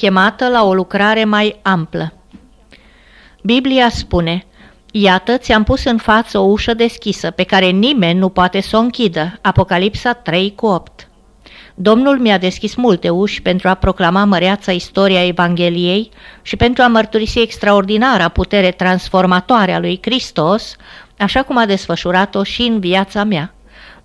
chemată la o lucrare mai amplă. Biblia spune, Iată, ți-am pus în față o ușă deschisă, pe care nimeni nu poate să o închidă. Apocalipsa 3 cu 8 Domnul mi-a deschis multe uși pentru a proclama măreața istoria Evangheliei și pentru a mărturisi extraordinara putere transformatoare a lui Hristos, așa cum a desfășurat-o și în viața mea.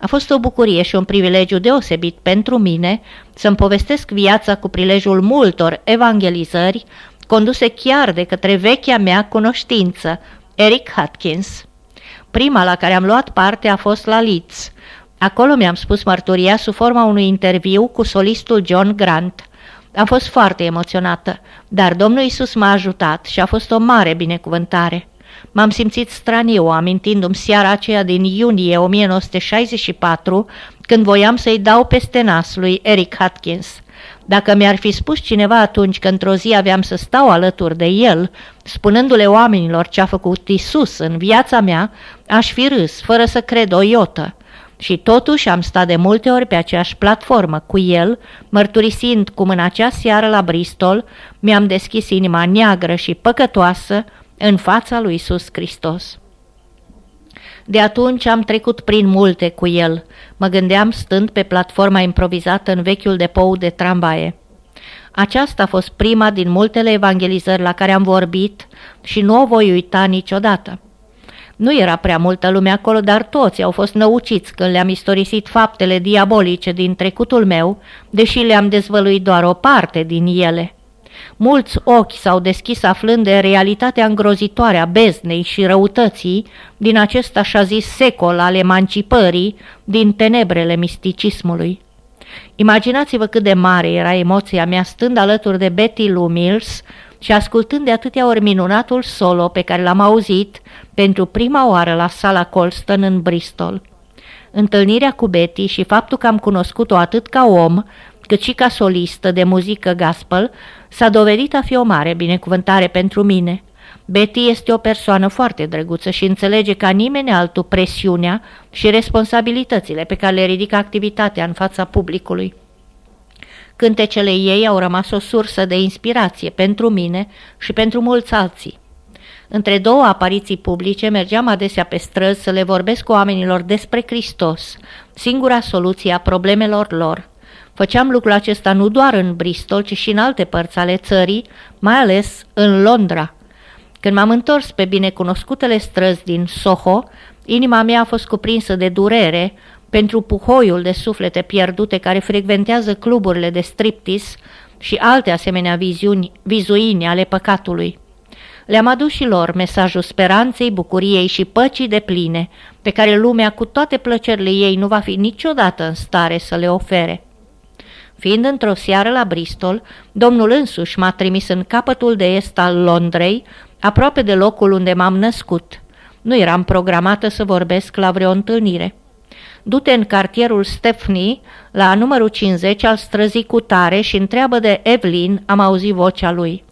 A fost o bucurie și un privilegiu deosebit pentru mine să-mi povestesc viața cu prilejul multor evangelizări conduse chiar de către vechea mea cunoștință, Eric Hutchins. Prima la care am luat parte a fost la Leeds. Acolo mi-am spus mărturia sub forma unui interviu cu solistul John Grant. Am fost foarte emoționată, dar Domnul Isus m-a ajutat și a fost o mare binecuvântare. M-am simțit straniu amintindu-mi seara aceea din iunie 1964, când voiam să-i dau peste nas lui Eric Hutchins. Dacă mi-ar fi spus cineva atunci că într-o zi aveam să stau alături de el, spunându-le oamenilor ce a făcut Isus în viața mea, aș fi râs, fără să cred o iotă. Și totuși am stat de multe ori pe aceeași platformă cu el, mărturisind cum în acea seară la Bristol mi-am deschis inima neagră și păcătoasă în fața lui Isus Hristos. De atunci am trecut prin multe cu el, mă gândeam stând pe platforma improvizată în vechiul depou de tramvaie. Aceasta a fost prima din multele evangelizări la care am vorbit și nu o voi uita niciodată. Nu era prea multă lume acolo, dar toți au fost năuciți când le-am istorisit faptele diabolice din trecutul meu, deși le-am dezvăluit doar o parte din ele. Mulți ochi s-au deschis aflând de realitatea îngrozitoare a beznei și răutății din acest așa zis secol al emancipării din tenebrele misticismului. Imaginați-vă cât de mare era emoția mea stând alături de Betty Lou Mills și ascultând de atâtea ori minunatul solo pe care l-am auzit pentru prima oară la sala Colston în Bristol. Întâlnirea cu Betty și faptul că am cunoscut-o atât ca om, cât și ca solistă de muzică gospel, s-a dovedit a fi o mare binecuvântare pentru mine. Betty este o persoană foarte drăguță și înțelege ca nimeni altul presiunea și responsabilitățile pe care le ridică activitatea în fața publicului. Cântecele ei au rămas o sursă de inspirație pentru mine și pentru mulți alții. Între două apariții publice mergeam adesea pe străzi să le vorbesc cu oamenilor despre Hristos, singura soluție a problemelor lor. Făceam lucrul acesta nu doar în Bristol, ci și în alte părți ale țării, mai ales în Londra. Când m-am întors pe binecunoscutele străzi din Soho, inima mea a fost cuprinsă de durere pentru puhoiul de suflete pierdute care frecventează cluburile de striptease și alte asemenea viziuni, vizuini ale păcatului. Le-am adus și lor mesajul speranței, bucuriei și păcii de pline, pe care lumea cu toate plăcerile ei nu va fi niciodată în stare să le ofere. Fiind într-o seară la Bristol, domnul însuși m-a trimis în capătul de est al Londrei, aproape de locul unde m-am născut. Nu eram programată să vorbesc la vreo întâlnire. Du-te în cartierul Stepney, la numărul 50 al străzii cu tare și întreabă de Evelyn, am auzit vocea lui.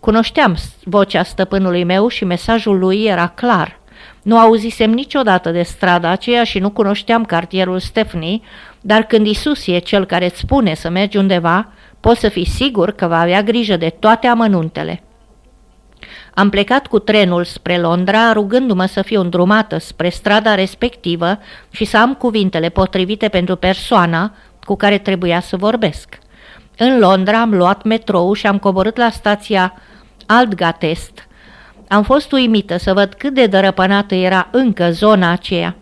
Cunoșteam vocea stăpânului meu și mesajul lui era clar. Nu auzisem niciodată de strada aceea și nu cunoșteam cartierul Stepney, dar când Isus e cel care îți spune să mergi undeva, poți să fii sigur că va avea grijă de toate amănuntele. Am plecat cu trenul spre Londra, rugându-mă să fiu îndrumată spre strada respectivă și să am cuvintele potrivite pentru persoana cu care trebuia să vorbesc. În Londra am luat metrou și am coborât la stația Altgatest. Am fost uimită să văd cât de dărăpânată era încă zona aceea.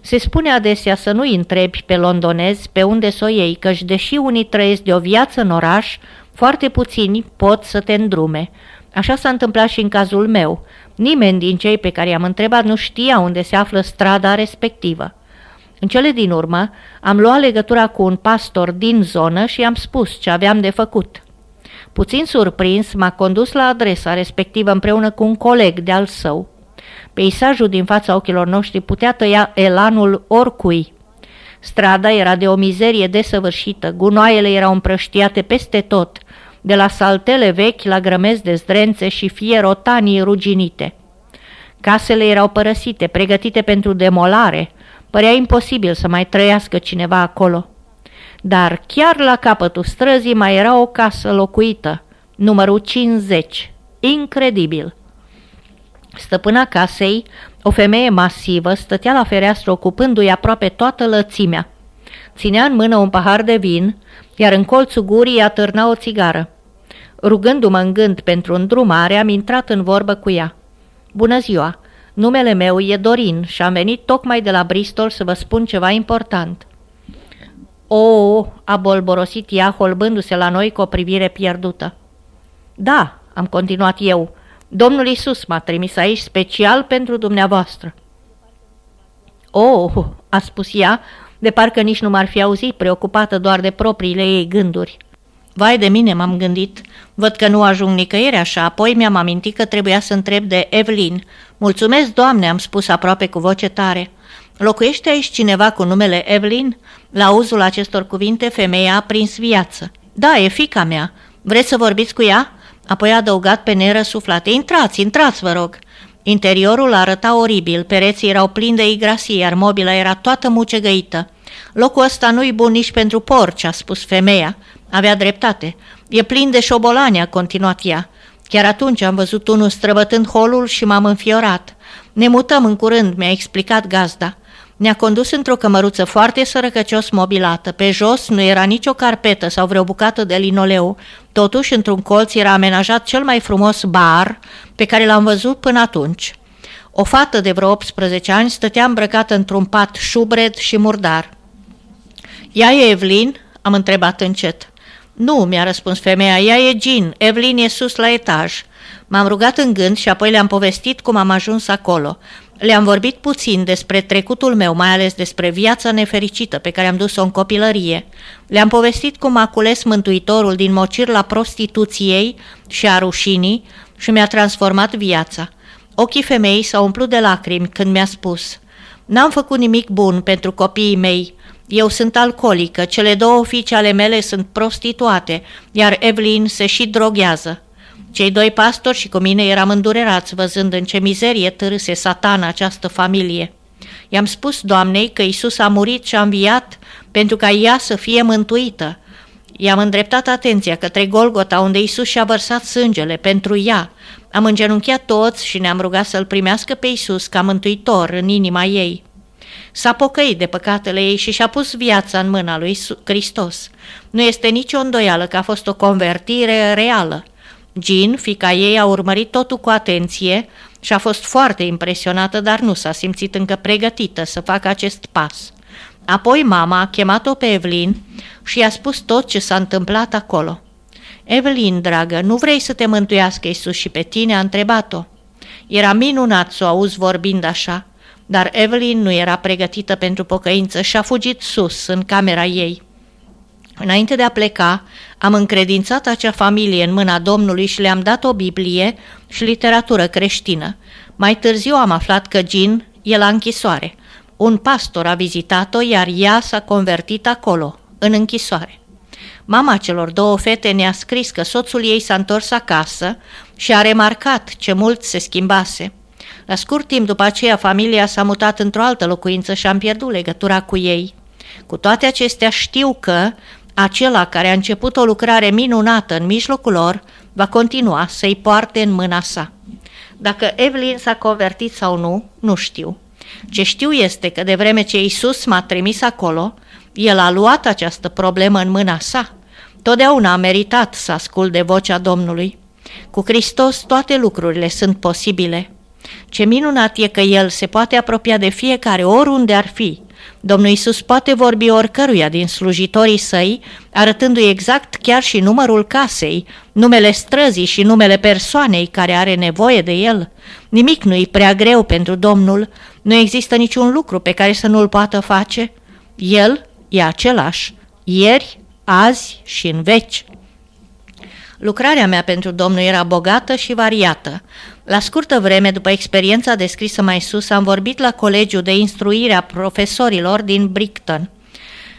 Se spune adesea să nu întrebi pe londonezi pe unde să o iei, căci deși unii trăiesc de o viață în oraș, foarte puțini pot să te îndrume. Așa s-a întâmplat și în cazul meu. Nimeni din cei pe care i-am întrebat nu știa unde se află strada respectivă. În cele din urmă, am luat legătura cu un pastor din zonă și i-am spus ce aveam de făcut. Puțin surprins, m-a condus la adresa respectivă împreună cu un coleg de-al său. Peisajul din fața ochilor noștri putea tăia elanul oricui. Strada era de o mizerie desăvârșită, gunoaiele erau împrăștiate peste tot, de la saltele vechi la grămezi de zdrențe și fierotanii ruginite. Casele erau părăsite, pregătite pentru demolare. Părea imposibil să mai trăiască cineva acolo. Dar chiar la capătul străzii mai era o casă locuită, numărul 50. Incredibil! Stăpâna casei, o femeie masivă, stătea la fereastră ocupându-i aproape toată lățimea. Ținea în mână un pahar de vin, iar în colțul gurii atârna o țigară. Rugându-mă în gând pentru îndrumare, am intrat în vorbă cu ea. Bună ziua! Numele meu e Dorin și am venit tocmai de la Bristol să vă spun ceva important. O, a bolborosit ea, holbându-se la noi cu o privire pierdută. Da, am continuat eu, Domnul Isus m-a trimis aici special pentru dumneavoastră. Oh, a spus ea, de parcă nici nu m-ar fi auzit, preocupată doar de propriile ei gânduri. Vai de mine, m-am gândit. Văd că nu ajung nicăieri așa, apoi mi-am amintit că trebuia să întreb de Evelyn. Mulțumesc, doamne, am spus aproape cu voce tare. Locuiește aici cineva cu numele Evelyn? La auzul acestor cuvinte, femeia a prins viață. Da, e fica mea. Vreți să vorbiți cu ea? Apoi a adăugat pe nerăsuflate. Intrați, intrați, vă rog. Interiorul arăta oribil, pereții erau plini de igrasii, iar mobila era toată mucegăită. Locul ăsta nu-i bun nici pentru porci, a spus femeia. Avea dreptate. E plin de șobolani, a continuat ea. Chiar atunci am văzut unul străbătând holul și m-am înfiorat. Ne mutăm în curând, mi-a explicat gazda. Ne-a condus într-o cămăruță foarte sărăcăcios mobilată. Pe jos nu era nicio carpetă sau vreo bucată de linoleu. Totuși, într-un colț era amenajat cel mai frumos bar pe care l-am văzut până atunci. O fată de vreo 18 ani stătea îmbrăcată într-un pat șubred și murdar. Ea e Evelyn?" am întrebat încet. Nu, mi-a răspuns femeia, ea e Jean, Evelyn e sus la etaj. M-am rugat în gând și apoi le-am povestit cum am ajuns acolo. Le-am vorbit puțin despre trecutul meu, mai ales despre viața nefericită pe care am dus-o în copilărie. Le-am povestit cum a cules Mântuitorul din mocir la prostituției și a rușinii și mi-a transformat viața. Ochii femeii s-au umplut de lacrimi când mi-a spus N-am făcut nimic bun pentru copiii mei. Eu sunt alcoolică, cele două fiice ale mele sunt prostituate, iar Evelyn se și droghează. Cei doi pastori și cu mine eram îndurerați văzând în ce mizerie târâse satana această familie. I-am spus doamnei că Isus a murit și a înviat pentru ca ea să fie mântuită. I-am îndreptat atenția către Golgota, unde Isus și-a vărsat sângele pentru ea. Am îngenunchiat toți și ne-am rugat să-L primească pe Isus ca mântuitor în inima ei. S-a pocăit de păcatele ei și și-a pus viața în mâna lui Hristos. Nu este nicio îndoială că a fost o convertire reală. Jean, fica ei, a urmărit totul cu atenție și a fost foarte impresionată, dar nu s-a simțit încă pregătită să facă acest pas. Apoi mama a chemat-o pe Evelyn și i-a spus tot ce s-a întâmplat acolo. Evelyn, dragă, nu vrei să te mântuiască Iisus și pe tine?" a întrebat-o. Era minunat să o auzi vorbind așa, dar Evelyn nu era pregătită pentru pocăință și a fugit sus, în camera ei. Înainte de a pleca, am încredințat acea familie în mâna Domnului și le-am dat o Biblie și literatură creștină. Mai târziu am aflat că Jean e la închisoare. Un pastor a vizitat-o, iar ea s-a convertit acolo, în închisoare. Mama celor două fete ne-a scris că soțul ei s-a întors acasă și a remarcat ce mult se schimbase. La scurt timp după aceea, familia s-a mutat într-o altă locuință și am pierdut legătura cu ei. Cu toate acestea știu că acela care a început o lucrare minunată în mijlocul lor va continua să-i poarte în mâna sa. Dacă Evelyn s-a convertit sau nu, nu știu. Ce știu este că de vreme ce Isus m-a trimis acolo, el a luat această problemă în mâna sa. Totdeauna a meritat să ascult de vocea Domnului. Cu Hristos toate lucrurile sunt posibile. Ce minunat e că El se poate apropia de fiecare oriunde ar fi Domnul Isus poate vorbi oricăruia din slujitorii săi, arătându-i exact chiar și numărul casei, numele străzii și numele persoanei care are nevoie de el. Nimic nu-i prea greu pentru Domnul, nu există niciun lucru pe care să nu-l poată face. El e același, ieri, azi și în veci. Lucrarea mea pentru Domnul era bogată și variată. La scurtă vreme, după experiența descrisă mai sus, am vorbit la colegiul de instruire a profesorilor din Brickton.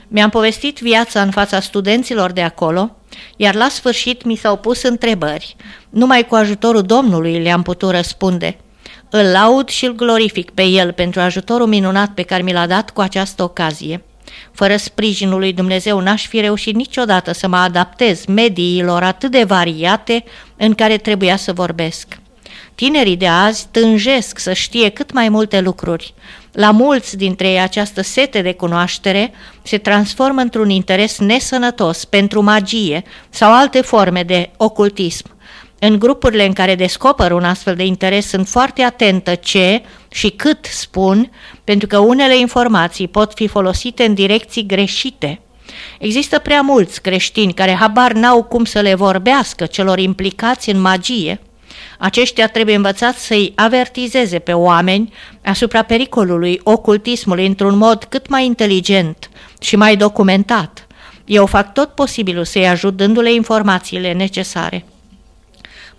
Mi-am povestit viața în fața studenților de acolo, iar la sfârșit mi s-au pus întrebări. Numai cu ajutorul Domnului le-am putut răspunde. Îl laud și îl glorific pe el pentru ajutorul minunat pe care mi l-a dat cu această ocazie. Fără sprijinul lui Dumnezeu n-aș fi reușit niciodată să mă adaptez mediilor atât de variate în care trebuia să vorbesc. Tinerii de azi tânjesc să știe cât mai multe lucruri. La mulți dintre ei această sete de cunoaștere se transformă într-un interes nesănătos pentru magie sau alte forme de ocultism. În grupurile în care descoper un astfel de interes sunt foarte atentă ce și cât spun, pentru că unele informații pot fi folosite în direcții greșite. Există prea mulți creștini care habar n-au cum să le vorbească celor implicați în magie. Aceștia trebuie învățați să-i avertizeze pe oameni asupra pericolului ocultismului într-un mod cât mai inteligent și mai documentat. Eu fac tot posibilul să-i ajut dându-le informațiile necesare.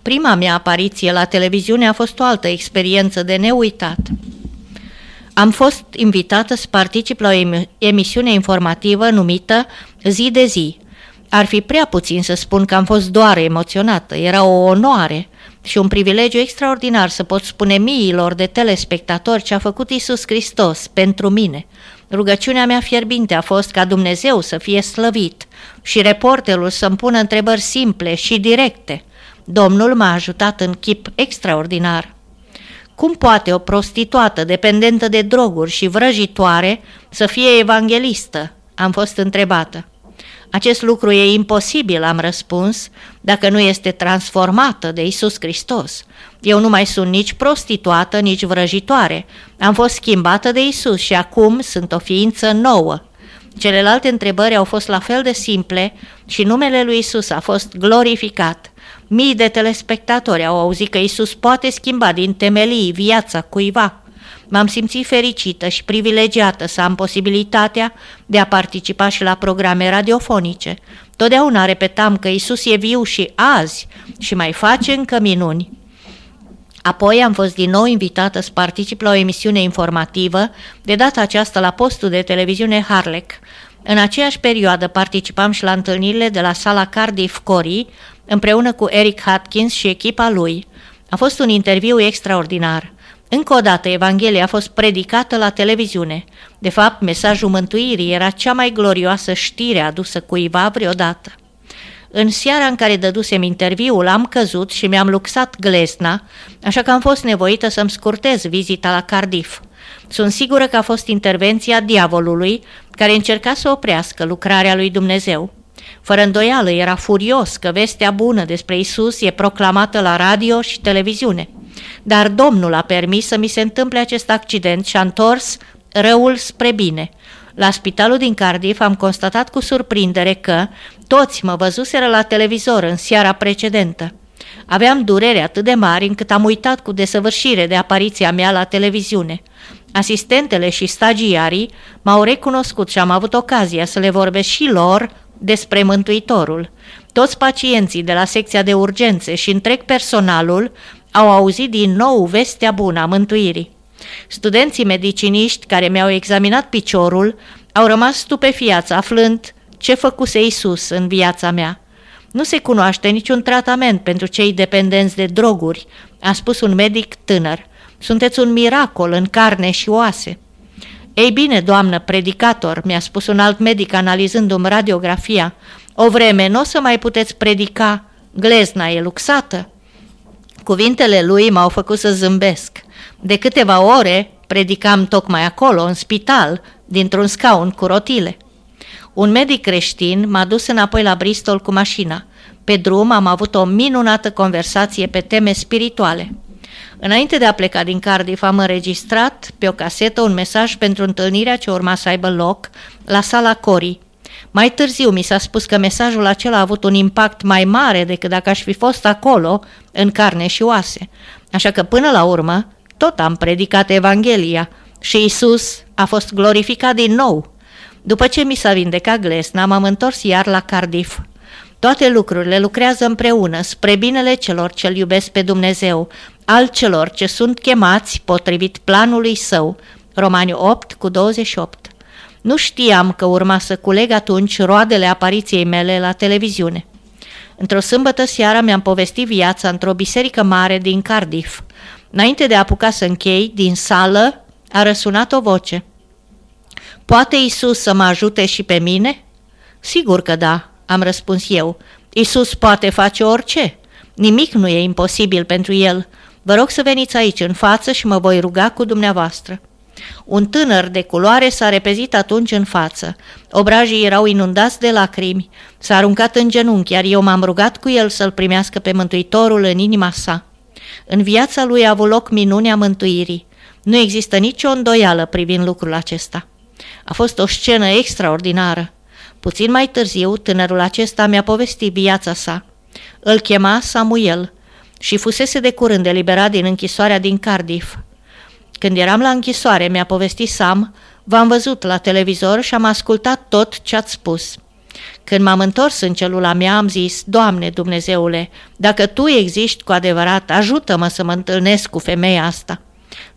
Prima mea apariție la televiziune a fost o altă experiență de neuitat. Am fost invitată să particip la o emisiune informativă numită Zi de zi. Ar fi prea puțin să spun că am fost doar emoționată, era o onoare și un privilegiu extraordinar să pot spune miilor de telespectatori ce a făcut Isus Hristos pentru mine. Rugăciunea mea fierbinte a fost ca Dumnezeu să fie slăvit și reporterul să-mi pună întrebări simple și directe – Domnul m-a ajutat în chip extraordinar. Cum poate o prostituată dependentă de droguri și vrăjitoare să fie evanghelistă? Am fost întrebată. Acest lucru e imposibil, am răspuns, dacă nu este transformată de Isus Hristos. Eu nu mai sunt nici prostituată, nici vrăjitoare. Am fost schimbată de Isus și acum sunt o ființă nouă. Celelalte întrebări au fost la fel de simple și numele lui Isus a fost glorificat. Mii de telespectatori au auzit că Isus poate schimba din temelii viața cuiva. M-am simțit fericită și privilegiată să am posibilitatea de a participa și la programe radiofonice. Totdeauna repetam că Isus e viu și azi și mai face încă minuni. Apoi am fost din nou invitată să particip la o emisiune informativă, de data aceasta la postul de televiziune Harlech. În aceeași perioadă participam și la întâlnirile de la sala Cardiff Cori, împreună cu Eric Hatkins și echipa lui. A fost un interviu extraordinar. Încă o dată, Evanghelia a fost predicată la televiziune. De fapt, mesajul mântuirii era cea mai glorioasă știre adusă cuiva vreodată. În seara în care dădusem interviul, am căzut și mi-am luxat glesna, așa că am fost nevoită să-mi scurtez vizita la Cardiff. Sunt sigură că a fost intervenția diavolului care încerca să oprească lucrarea lui Dumnezeu. Fără îndoială era furios că vestea bună despre Isus e proclamată la radio și televiziune. Dar Domnul a permis să mi se întâmple acest accident și a întors răul spre bine. La spitalul din Cardiff am constatat cu surprindere că toți mă văzuseră la televizor în seara precedentă. Aveam durere atât de mari încât am uitat cu desăvârșire de apariția mea la televiziune. Asistentele și stagiarii m-au recunoscut și am avut ocazia să le vorbesc și lor despre Mântuitorul. Toți pacienții de la secția de urgențe și întreg personalul au auzit din nou vestea bună a mântuirii. Studenții mediciniști care mi-au examinat piciorul au rămas stupefiați aflând ce făcuse Isus în viața mea. Nu se cunoaște niciun tratament pentru cei dependenți de droguri, a spus un medic tânăr. Sunteți un miracol în carne și oase. Ei bine, doamnă predicator, mi-a spus un alt medic analizându-mi radiografia, o vreme nu o să mai puteți predica, glezna e luxată. Cuvintele lui m-au făcut să zâmbesc. De câteva ore predicam tocmai acolo, în spital, dintr-un scaun cu rotile. Un medic creștin m-a dus înapoi la Bristol cu mașina. Pe drum am avut o minunată conversație pe teme spirituale. Înainte de a pleca din Cardiff, am înregistrat pe o casetă un mesaj pentru întâlnirea ce urma să aibă loc la sala Cori. Mai târziu mi s-a spus că mesajul acela a avut un impact mai mare decât dacă aș fi fost acolo, în carne și oase. Așa că până la urmă, tot am predicat Evanghelia și Isus a fost glorificat din nou. După ce mi s-a vindecat glesna, m-am întors iar la Cardiff. Toate lucrurile lucrează împreună spre binele celor ce-L iubesc pe Dumnezeu, al celor ce sunt chemați potrivit planului său. Romani 8 cu 28 Nu știam că urma să culeg atunci roadele apariției mele la televiziune. Într-o sâmbătă seara mi-am povestit viața într-o biserică mare din Cardiff. Înainte de a apuca să închei, din sală a răsunat o voce – Poate Isus să mă ajute și pe mine? Sigur că da, am răspuns eu. Isus poate face orice. Nimic nu e imposibil pentru el. Vă rog să veniți aici în față și mă voi ruga cu dumneavoastră. Un tânăr de culoare s-a repezit atunci în față. Obrajii erau inundați de lacrimi. S-a aruncat în genunchi, iar eu m-am rugat cu el să-l primească pe Mântuitorul în inima sa. În viața lui a avut loc minunea mântuirii. Nu există nicio îndoială privind lucrul acesta. A fost o scenă extraordinară. Puțin mai târziu, tânărul acesta mi-a povestit viața sa. Îl chema Samuel și fusese de curând eliberat din închisoarea din Cardiff. Când eram la închisoare, mi-a povestit Sam, v-am văzut la televizor și am ascultat tot ce ați spus. Când m-am întors în celula mea, am zis, Doamne Dumnezeule, dacă Tu existi cu adevărat, ajută-mă să mă întâlnesc cu femeia asta.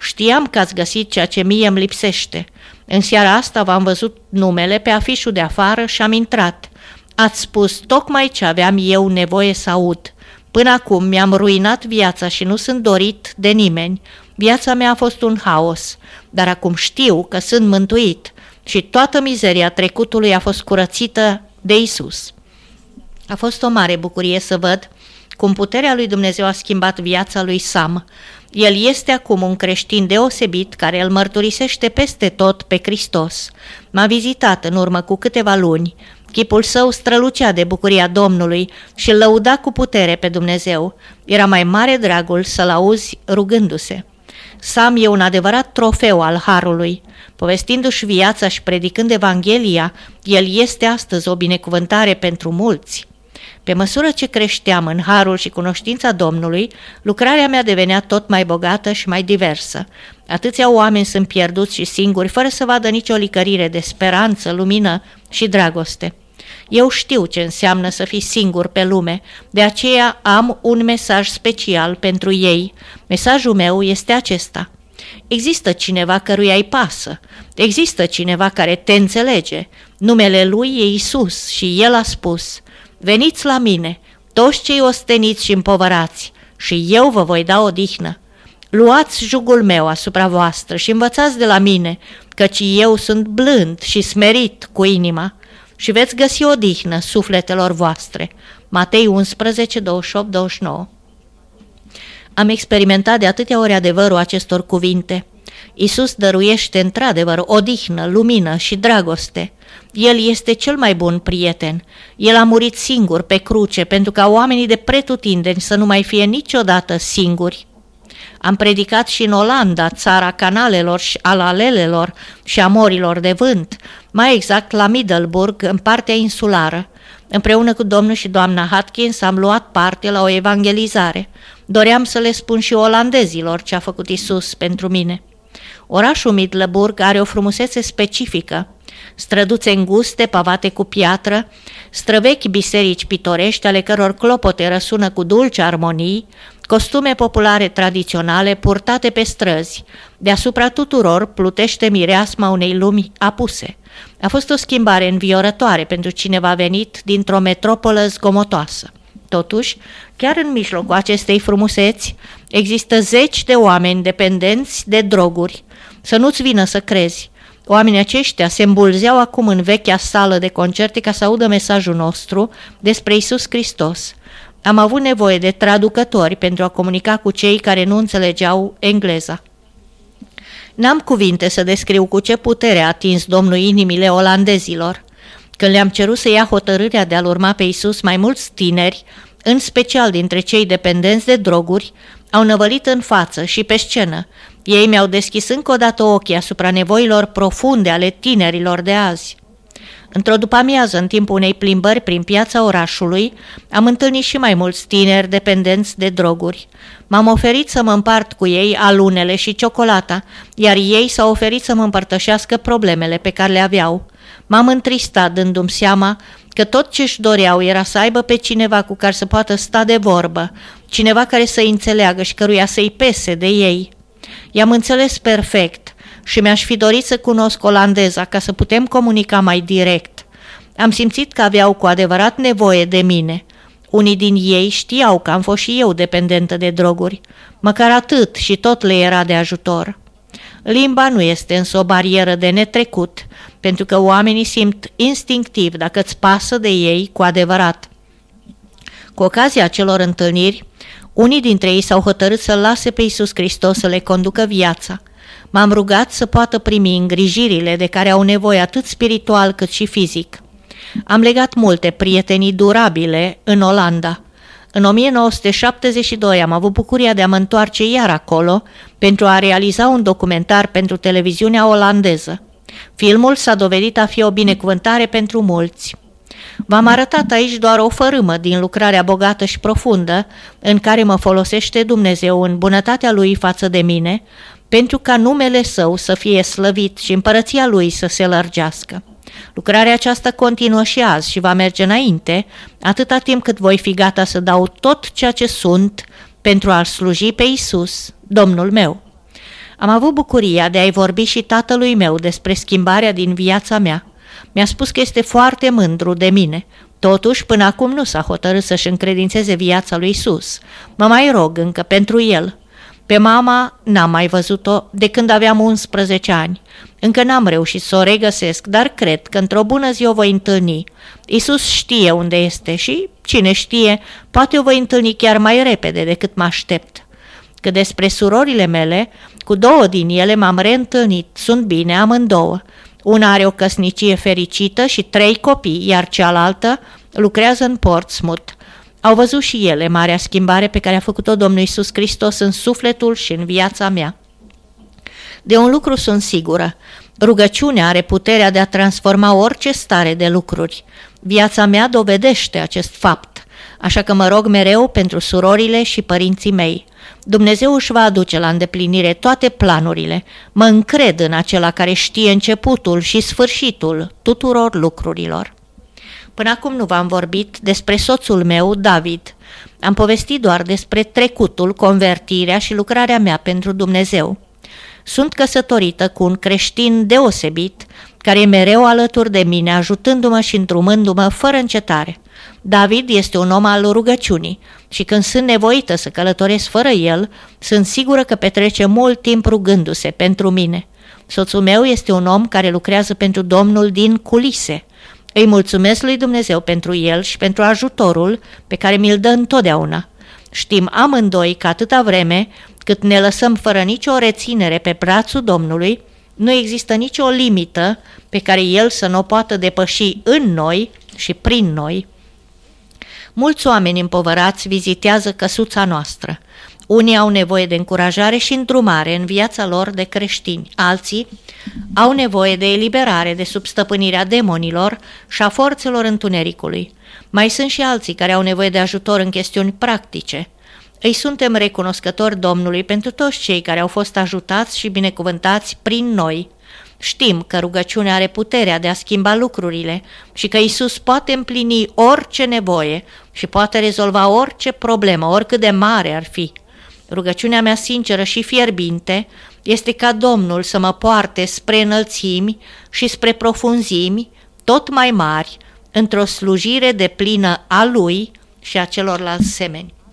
Știam că ați găsit ceea ce mie îmi lipsește. În seara asta v-am văzut numele pe afișul de afară și am intrat. Ați spus tocmai ce aveam eu nevoie să aud. Până acum mi-am ruinat viața și nu sunt dorit de nimeni. Viața mea a fost un haos, dar acum știu că sunt mântuit și toată mizeria trecutului a fost curățită de Isus. A fost o mare bucurie să văd cum puterea lui Dumnezeu a schimbat viața lui Sam. El este acum un creștin deosebit care îl mărturisește peste tot pe Hristos. M-a vizitat în urmă cu câteva luni. Chipul său strălucea de bucuria Domnului și îl lăuda cu putere pe Dumnezeu. Era mai mare dragul să-l auzi rugându-se. Sam e un adevărat trofeu al Harului. Povestindu-și viața și predicând Evanghelia, el este astăzi o binecuvântare pentru mulți. Pe măsură ce creșteam în harul și cunoștința Domnului, lucrarea mea devenea tot mai bogată și mai diversă. Atâția oameni sunt pierduți și singuri, fără să vadă nicio licărire de speranță, lumină și dragoste. Eu știu ce înseamnă să fii singur pe lume, de aceea am un mesaj special pentru ei. Mesajul meu este acesta. Există cineva căruia îi pasă, există cineva care te înțelege. Numele lui e Isus și el a spus, veniți la mine, toți cei osteniți și împovărați, și eu vă voi da odihnă. Luați jugul meu asupra voastră și învățați de la mine, căci eu sunt blând și smerit cu inima și veți găsi odihnă sufletelor voastre. Matei 11, 28, 29 Am experimentat de atâtea ori adevărul acestor cuvinte. Isus dăruiește într-adevăr odihnă, lumină și dragoste. El este cel mai bun prieten. El a murit singur pe cruce pentru ca oamenii de pretutindeni să nu mai fie niciodată singuri. Am predicat și în Olanda, țara canalelor și al alelelor și a morilor de vânt, mai exact la Middelburg, în partea insulară. Împreună cu domnul și doamna Hatkins am luat parte la o evangelizare. Doream să le spun și olandezilor ce a făcut Isus pentru mine. Orașul Middelburg are o frumusețe specifică. Străduțe înguste, pavate cu piatră, străvechi biserici pitorești ale căror clopote răsună cu dulce armonii, costume populare tradiționale purtate pe străzi. Deasupra tuturor plutește mireasma unei lumi apuse. A fost o schimbare înviorătoare pentru cineva venit dintr-o metropolă zgomotoasă. Totuși, chiar în mijlocul acestei frumuseți, există zeci de oameni dependenți de droguri. Să nu-ți vină să crezi. Oamenii aceștia se îmbulzeau acum în vechea sală de concerte ca să audă mesajul nostru despre Isus Hristos. Am avut nevoie de traducători pentru a comunica cu cei care nu înțelegeau engleza. N-am cuvinte să descriu cu ce putere a atins Domnul inimile olandezilor. Când le-am cerut să ia hotărârea de a-L urma pe Isus, mai mulți tineri, în special dintre cei dependenți de droguri, au năvălit în față și pe scenă. Ei mi-au deschis încă o dată ochii asupra nevoilor profunde ale tinerilor de azi. Într-o după-amiază, în timpul unei plimbări prin piața orașului, am întâlnit și mai mulți tineri dependenți de droguri. M-am oferit să mă împart cu ei alunele și ciocolata, iar ei s-au oferit să mă împărtășească problemele pe care le aveau. M-am întristat dându-mi seama că tot ce-și doreau era să aibă pe cineva cu care să poată sta de vorbă, cineva care să-i înțeleagă și căruia să-i pese de ei. I-am înțeles perfect și mi-aș fi dorit să cunosc olandeza ca să putem comunica mai direct. Am simțit că aveau cu adevărat nevoie de mine. Unii din ei știau că am fost și eu dependentă de droguri. Măcar atât și tot le era de ajutor. Limba nu este însă o barieră de netrecut, pentru că oamenii simt instinctiv dacă îți pasă de ei cu adevărat. Cu ocazia acelor întâlniri, unii dintre ei s-au hotărât să lase pe Iisus Hristos să le conducă viața. M-am rugat să poată primi îngrijirile de care au nevoie atât spiritual cât și fizic. Am legat multe prietenii durabile în Olanda. În 1972 am avut bucuria de a mă întoarce iar acolo pentru a realiza un documentar pentru televiziunea olandeză. Filmul s-a dovedit a fi o binecuvântare pentru mulți. V-am arătat aici doar o fărâmă din lucrarea bogată și profundă în care mă folosește Dumnezeu în bunătatea Lui față de mine, pentru ca numele Său să fie slăvit și împărăția Lui să se lărgească. Lucrarea aceasta continuă și azi și va merge înainte, atâta timp cât voi fi gata să dau tot ceea ce sunt pentru a-L sluji pe Isus, Domnul meu. Am avut bucuria de a-i vorbi și tatălui meu despre schimbarea din viața mea. Mi-a spus că este foarte mândru de mine. Totuși, până acum nu s-a hotărât să-și încredințeze viața lui Isus. Mă mai rog încă pentru el. Pe mama n-am mai văzut-o de când aveam 11 ani. Încă n-am reușit să o regăsesc, dar cred că într-o bună zi o voi întâlni. Isus știe unde este și, cine știe, poate o voi întâlni chiar mai repede decât mă aștept. Că despre surorile mele, cu două din ele m-am reîntâlnit, sunt bine amândouă. Una are o căsnicie fericită și trei copii, iar cealaltă lucrează în Portsmouth. Au văzut și ele marea schimbare pe care a făcut-o Domnul Isus Hristos în sufletul și în viața mea. De un lucru sunt sigură. Rugăciunea are puterea de a transforma orice stare de lucruri. Viața mea dovedește acest fapt, așa că mă rog mereu pentru surorile și părinții mei. Dumnezeu își va aduce la îndeplinire toate planurile. Mă încred în acela care știe începutul și sfârșitul tuturor lucrurilor. Până acum nu v-am vorbit despre soțul meu, David. Am povestit doar despre trecutul, convertirea și lucrarea mea pentru Dumnezeu. Sunt căsătorită cu un creștin deosebit, care e mereu alături de mine, ajutându-mă și îndrumându-mă fără încetare. David este un om al rugăciunii și când sunt nevoită să călătoresc fără el, sunt sigură că petrece mult timp rugându-se pentru mine. Soțul meu este un om care lucrează pentru Domnul din culise. Îi mulțumesc lui Dumnezeu pentru el și pentru ajutorul pe care mi-l dă întotdeauna. Știm amândoi că atâta vreme cât ne lăsăm fără nicio reținere pe brațul Domnului, nu există nicio limită pe care El să nu o poată depăși în noi și prin noi. Mulți oameni împovărați vizitează căsuța noastră. Unii au nevoie de încurajare și îndrumare în viața lor de creștini, alții au nevoie de eliberare de sub stăpânirea demonilor și a forțelor întunericului. Mai sunt și alții care au nevoie de ajutor în chestiuni practice – îi suntem recunoscători Domnului pentru toți cei care au fost ajutați și binecuvântați prin noi. Știm că rugăciunea are puterea de a schimba lucrurile și că Isus poate împlini orice nevoie și poate rezolva orice problemă, oricât de mare ar fi. Rugăciunea mea sinceră și fierbinte este ca Domnul să mă poarte spre înălțimi și spre profunzimi tot mai mari, într-o slujire de plină a Lui și a celorlalți semeni.